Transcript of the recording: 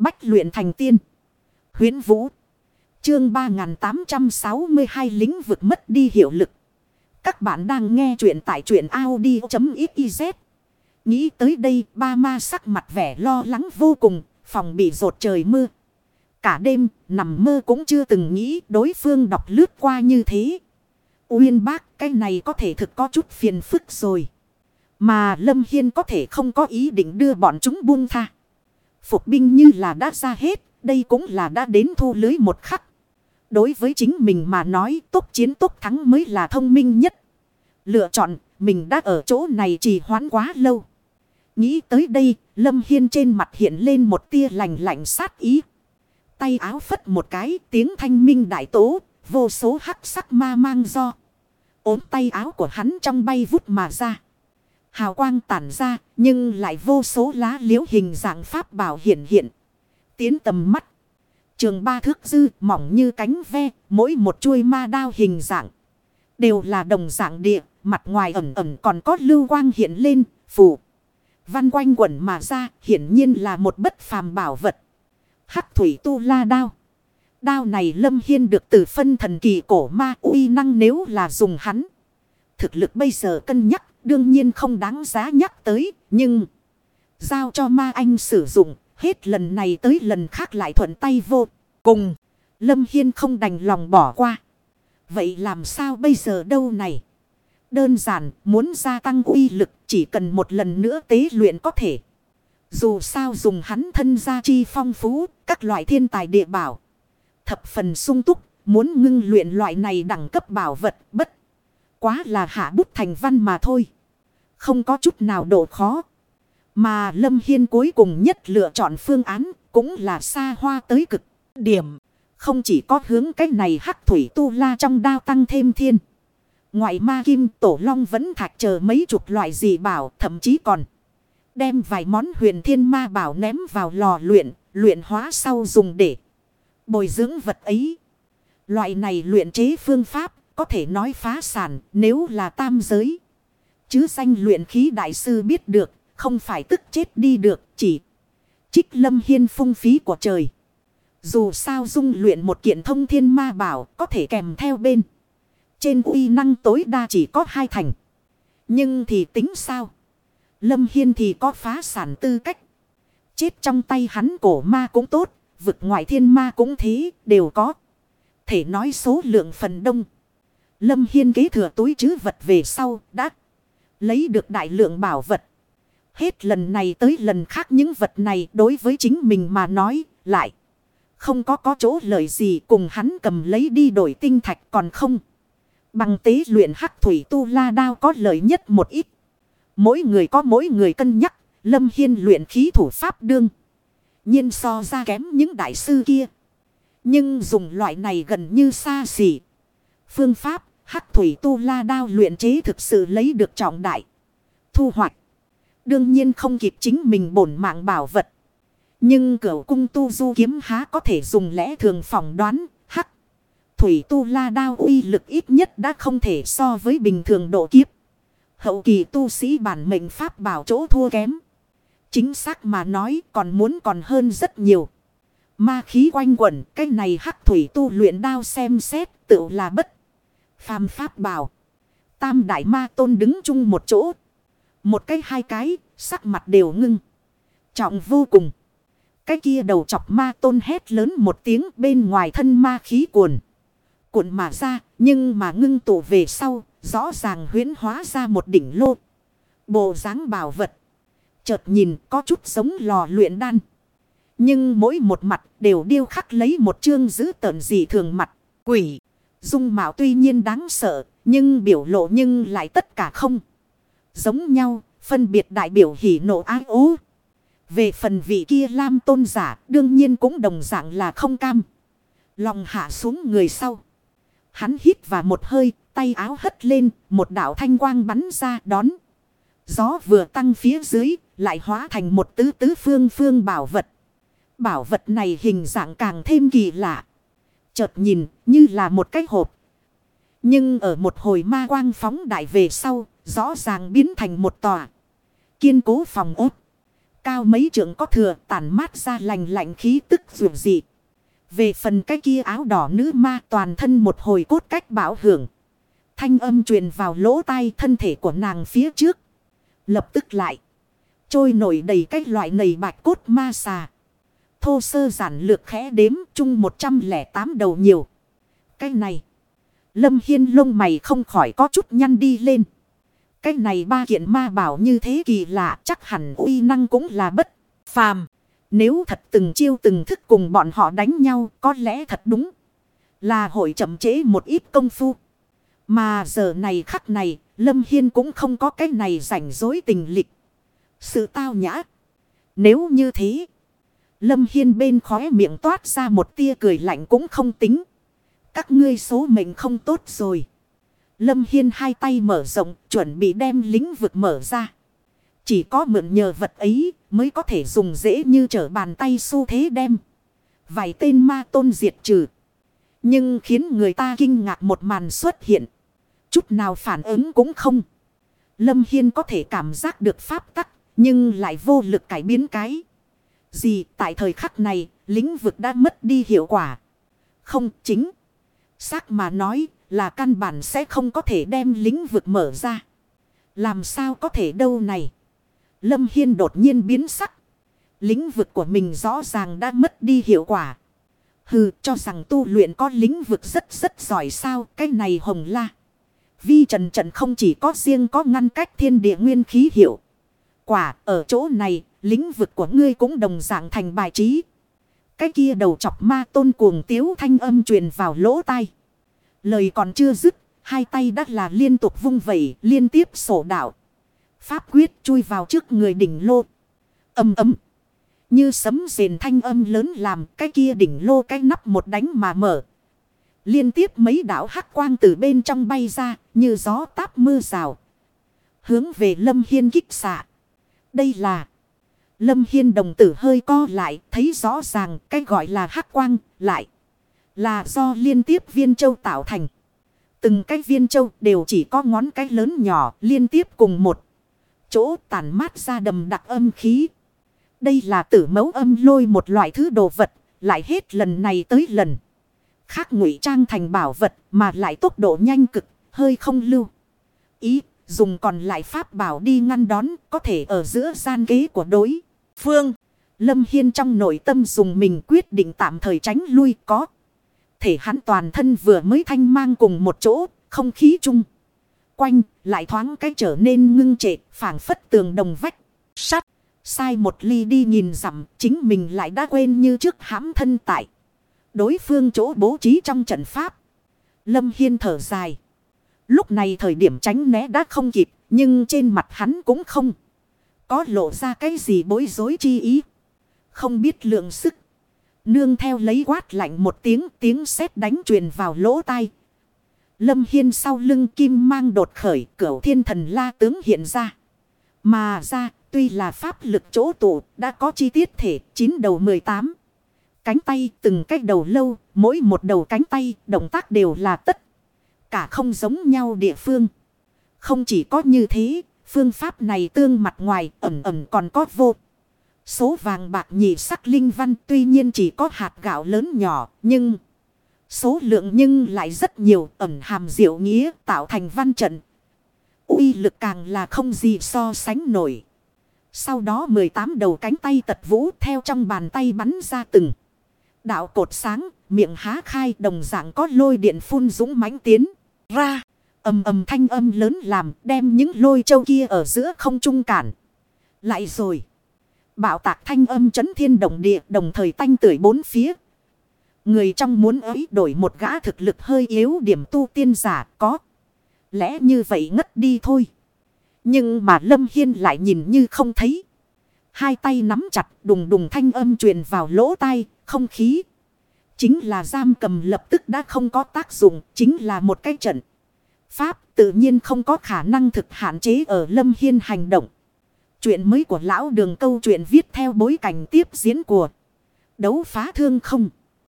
Bách luyện thành tiên. huyễn Vũ. Chương 3862 lĩnh vực mất đi hiệu lực. Các bạn đang nghe truyện tại truyện Audi.xyz. Nghĩ tới đây, ba ma sắc mặt vẻ lo lắng vô cùng. Phòng bị rột trời mưa. Cả đêm, nằm mơ cũng chưa từng nghĩ đối phương đọc lướt qua như thế. Uyên bác, cái này có thể thực có chút phiền phức rồi. Mà Lâm Hiên có thể không có ý định đưa bọn chúng buông tha. Phục binh như là đã ra hết. Đây cũng là đã đến thu lưới một khắc. Đối với chính mình mà nói tốt chiến tốt thắng mới là thông minh nhất. Lựa chọn, mình đã ở chỗ này trì hoãn quá lâu. Nghĩ tới đây, Lâm Hiên trên mặt hiện lên một tia lành lạnh sát ý. Tay áo phất một cái, tiếng thanh minh đại tố. Vô số hắc sắc ma mang do. ốm tay áo của hắn trong bay vút mà ra. Hào quang tản ra, nhưng lại vô số lá liễu hình dạng pháp bảo hiện hiện. Tiến tầm mắt. Trường ba thước dư, mỏng như cánh ve, mỗi một chuôi ma đao hình dạng. Đều là đồng dạng địa, mặt ngoài ẩn ẩn còn có lưu quang hiện lên, phủ. Văn quanh quẩn mà ra, hiển nhiên là một bất phàm bảo vật. Hắc thủy tu la đao. Đao này lâm hiên được từ phân thần kỳ cổ ma uy năng nếu là dùng hắn. Thực lực bây giờ cân nhắc Đương nhiên không đáng giá nhắc tới, nhưng giao cho ma anh sử dụng, hết lần này tới lần khác lại thuận tay vô. Cùng, Lâm Hiên không đành lòng bỏ qua. Vậy làm sao bây giờ đâu này? Đơn giản, muốn gia tăng uy lực chỉ cần một lần nữa tế luyện có thể. Dù sao dùng hắn thân gia chi phong phú, các loại thiên tài địa bảo. Thập phần sung túc, muốn ngưng luyện loại này đẳng cấp bảo vật bất. Quá là hạ bút thành văn mà thôi. Không có chút nào độ khó. Mà Lâm Hiên cuối cùng nhất lựa chọn phương án cũng là xa hoa tới cực điểm. Không chỉ có hướng cách này hắc thủy tu la trong đao tăng thêm thiên. Ngoại ma kim tổ long vẫn thạch chờ mấy chục loại gì bảo thậm chí còn. Đem vài món huyền thiên ma bảo ném vào lò luyện, luyện hóa sau dùng để bồi dưỡng vật ấy. Loại này luyện chế phương pháp có thể nói phá sản nếu là tam giới. Chứ danh luyện khí đại sư biết được, không phải tức chết đi được, chỉ trích lâm hiên phung phí của trời. Dù sao dung luyện một kiện thông thiên ma bảo có thể kèm theo bên. Trên uy năng tối đa chỉ có hai thành. Nhưng thì tính sao? Lâm Hiên thì có phá sản tư cách. Chết trong tay hắn cổ ma cũng tốt, vực ngoại thiên ma cũng thế, đều có. Thể nói số lượng phần đông. Lâm Hiên kế thừa túi chứ vật về sau đã lấy được đại lượng bảo vật. Hết lần này tới lần khác những vật này đối với chính mình mà nói lại. Không có có chỗ lợi gì cùng hắn cầm lấy đi đổi tinh thạch còn không. Bằng tế luyện hắc thủy tu la đao có lợi nhất một ít. Mỗi người có mỗi người cân nhắc. Lâm Hiên luyện khí thủ pháp đương. nhiên so ra kém những đại sư kia. Nhưng dùng loại này gần như xa xỉ. Phương pháp, hắc thủy tu la đao luyện chế thực sự lấy được trọng đại. Thu hoạch. Đương nhiên không kịp chính mình bổn mạng bảo vật. Nhưng cửa cung tu du kiếm há có thể dùng lẽ thường phỏng đoán. Hắc. Thủy tu la đao uy lực ít nhất đã không thể so với bình thường độ kiếp. Hậu kỳ tu sĩ bản mệnh pháp bảo chỗ thua kém. Chính xác mà nói còn muốn còn hơn rất nhiều. Ma khí quanh quẩn, cái này hắc thủy tu luyện đao xem xét tự là bất. Phàm pháp bảo. Tam đại ma tôn đứng chung một chỗ. Một cái hai cái, sắc mặt đều ngưng. Trọng vô cùng. Cái kia đầu chọc ma tôn hét lớn một tiếng bên ngoài thân ma khí cuồn. Cuộn mà ra, nhưng mà ngưng tụ về sau, rõ ràng huyến hóa ra một đỉnh lô. Bộ dáng bảo vật. Chợt nhìn có chút giống lò luyện đan. Nhưng mỗi một mặt đều điêu khắc lấy một chương giữ tợn dị thường mặt. Quỷ. Dung mạo tuy nhiên đáng sợ. Nhưng biểu lộ nhưng lại tất cả không. Giống nhau. Phân biệt đại biểu hỉ nộ ái ố. Về phần vị kia lam tôn giả. Đương nhiên cũng đồng dạng là không cam. Lòng hạ xuống người sau. Hắn hít vào một hơi. Tay áo hất lên. Một đạo thanh quang bắn ra đón. Gió vừa tăng phía dưới. Lại hóa thành một tứ tứ phương phương bảo vật. Bảo vật này hình dạng càng thêm kỳ lạ. Chợt nhìn như là một cái hộp. Nhưng ở một hồi ma quang phóng đại về sau, rõ ràng biến thành một tòa. Kiên cố phòng ốt. Cao mấy trượng có thừa tản mát ra lành lạnh khí tức dù dị. Về phần cái kia áo đỏ nữ ma toàn thân một hồi cốt cách bảo hưởng. Thanh âm truyền vào lỗ tai thân thể của nàng phía trước. Lập tức lại. Trôi nổi đầy cái loại nầy bạch cốt ma xà. Thô sơ giản lược khẽ đếm chung 108 đầu nhiều. Cái này. Lâm Hiên lông mày không khỏi có chút nhăn đi lên. Cái này ba kiện ma bảo như thế kỳ lạ, chắc hẳn uy năng cũng là bất phàm. Nếu thật từng chiêu từng thức cùng bọn họ đánh nhau, có lẽ thật đúng. Là hội chậm chế một ít công phu. Mà giờ này khắc này, Lâm Hiên cũng không có cái này rảnh rối tình lịch. Sự tao nhã. Nếu như thế. Lâm Hiên bên khóe miệng toát ra một tia cười lạnh cũng không tính. Các ngươi số mệnh không tốt rồi. Lâm Hiên hai tay mở rộng, chuẩn bị đem lĩnh vực mở ra. Chỉ có mượn nhờ vật ấy mới có thể dùng dễ như trở bàn tay xu thế đem. Vài tên ma tôn diệt trừ. Nhưng khiến người ta kinh ngạc một màn xuất hiện. Chút nào phản ứng cũng không. Lâm Hiên có thể cảm giác được pháp tắc. Nhưng lại vô lực cải biến cái. Gì, tại thời khắc này, lĩnh vực đã mất đi hiệu quả. Không, chính. Xác mà nói là căn bản sẽ không có thể đem lĩnh vực mở ra. Làm sao có thể đâu này. Lâm Hiên đột nhiên biến sắc. Lĩnh vực của mình rõ ràng đã mất đi hiệu quả. Hừ, cho rằng tu luyện có lĩnh vực rất rất giỏi sao. Cái này hồng la. Vi trần trần không chỉ có riêng có ngăn cách thiên địa nguyên khí hiệu. Quả ở chỗ này lĩnh vực của ngươi cũng đồng dạng thành bài trí. Cái kia đầu chọc ma tôn cuồng tiếu thanh âm truyền vào lỗ tai. Lời còn chưa dứt, hai tay đắt là liên tục vung vẩy, liên tiếp sổ đạo. Pháp quyết chui vào trước người đỉnh lô. Âm ấm. Như sấm rền thanh âm lớn làm cái kia đỉnh lô cái nắp một đánh mà mở. Liên tiếp mấy đảo hắc quang từ bên trong bay ra như gió táp mưa rào. Hướng về Lâm Hiên kích xạ. Đây là. Lâm Hiên đồng tử hơi co lại, thấy rõ ràng cái gọi là hắc quang lại. Là do liên tiếp viên châu tạo thành. Từng cái viên châu đều chỉ có ngón cái lớn nhỏ liên tiếp cùng một. Chỗ tản mát ra đầm đặc âm khí. Đây là tử mẫu âm lôi một loại thứ đồ vật. Lại hết lần này tới lần. Khác ngụy trang thành bảo vật mà lại tốc độ nhanh cực. Hơi không lưu. Ý dùng còn lại pháp bảo đi ngăn đón có thể ở giữa gian kế của đối phương. Lâm Hiên trong nội tâm dùng mình quyết định tạm thời tránh lui có thể hắn toàn thân vừa mới thanh mang cùng một chỗ, không khí chung. Quanh, lại thoáng cái trở nên ngưng trệ, phảng phất tường đồng vách, sắt. Sai một ly đi nhìn dặm, chính mình lại đã quên như trước hãm thân tại. Đối phương chỗ bố trí trong trận pháp. Lâm Hiên thở dài. Lúc này thời điểm tránh né đã không kịp, nhưng trên mặt hắn cũng không. Có lộ ra cái gì bối rối chi ý. Không biết lượng sức. Nương theo lấy quát lạnh một tiếng tiếng sét đánh truyền vào lỗ tai. Lâm Hiên sau lưng kim mang đột khởi cửu thiên thần la tướng hiện ra. Mà ra tuy là pháp lực chỗ tụ đã có chi tiết thể chín đầu 18. Cánh tay từng cách đầu lâu mỗi một đầu cánh tay động tác đều là tất. Cả không giống nhau địa phương. Không chỉ có như thế phương pháp này tương mặt ngoài ẩm ẩm còn có vô. Số vàng bạc nhị sắc linh văn tuy nhiên chỉ có hạt gạo lớn nhỏ nhưng số lượng nhưng lại rất nhiều ẩn hàm diệu nghĩa tạo thành văn trận. uy lực càng là không gì so sánh nổi. Sau đó 18 đầu cánh tay tật vũ theo trong bàn tay bắn ra từng. Đạo cột sáng, miệng há khai đồng dạng có lôi điện phun dũng mãnh tiến ra. ầm ầm thanh âm lớn làm đem những lôi châu kia ở giữa không trung cản. Lại rồi. Bạo tạc thanh âm chấn thiên động địa đồng thời tanh tưởi bốn phía. Người trong muốn ấy đổi một gã thực lực hơi yếu điểm tu tiên giả có. Lẽ như vậy ngất đi thôi. Nhưng mà Lâm Hiên lại nhìn như không thấy. Hai tay nắm chặt đùng đùng thanh âm truyền vào lỗ tai, không khí. Chính là giam cầm lập tức đã không có tác dụng, chính là một cái trận. Pháp tự nhiên không có khả năng thực hạn chế ở Lâm Hiên hành động. Chuyện mới của lão đường câu chuyện viết theo bối cảnh tiếp diễn của đấu phá thương không.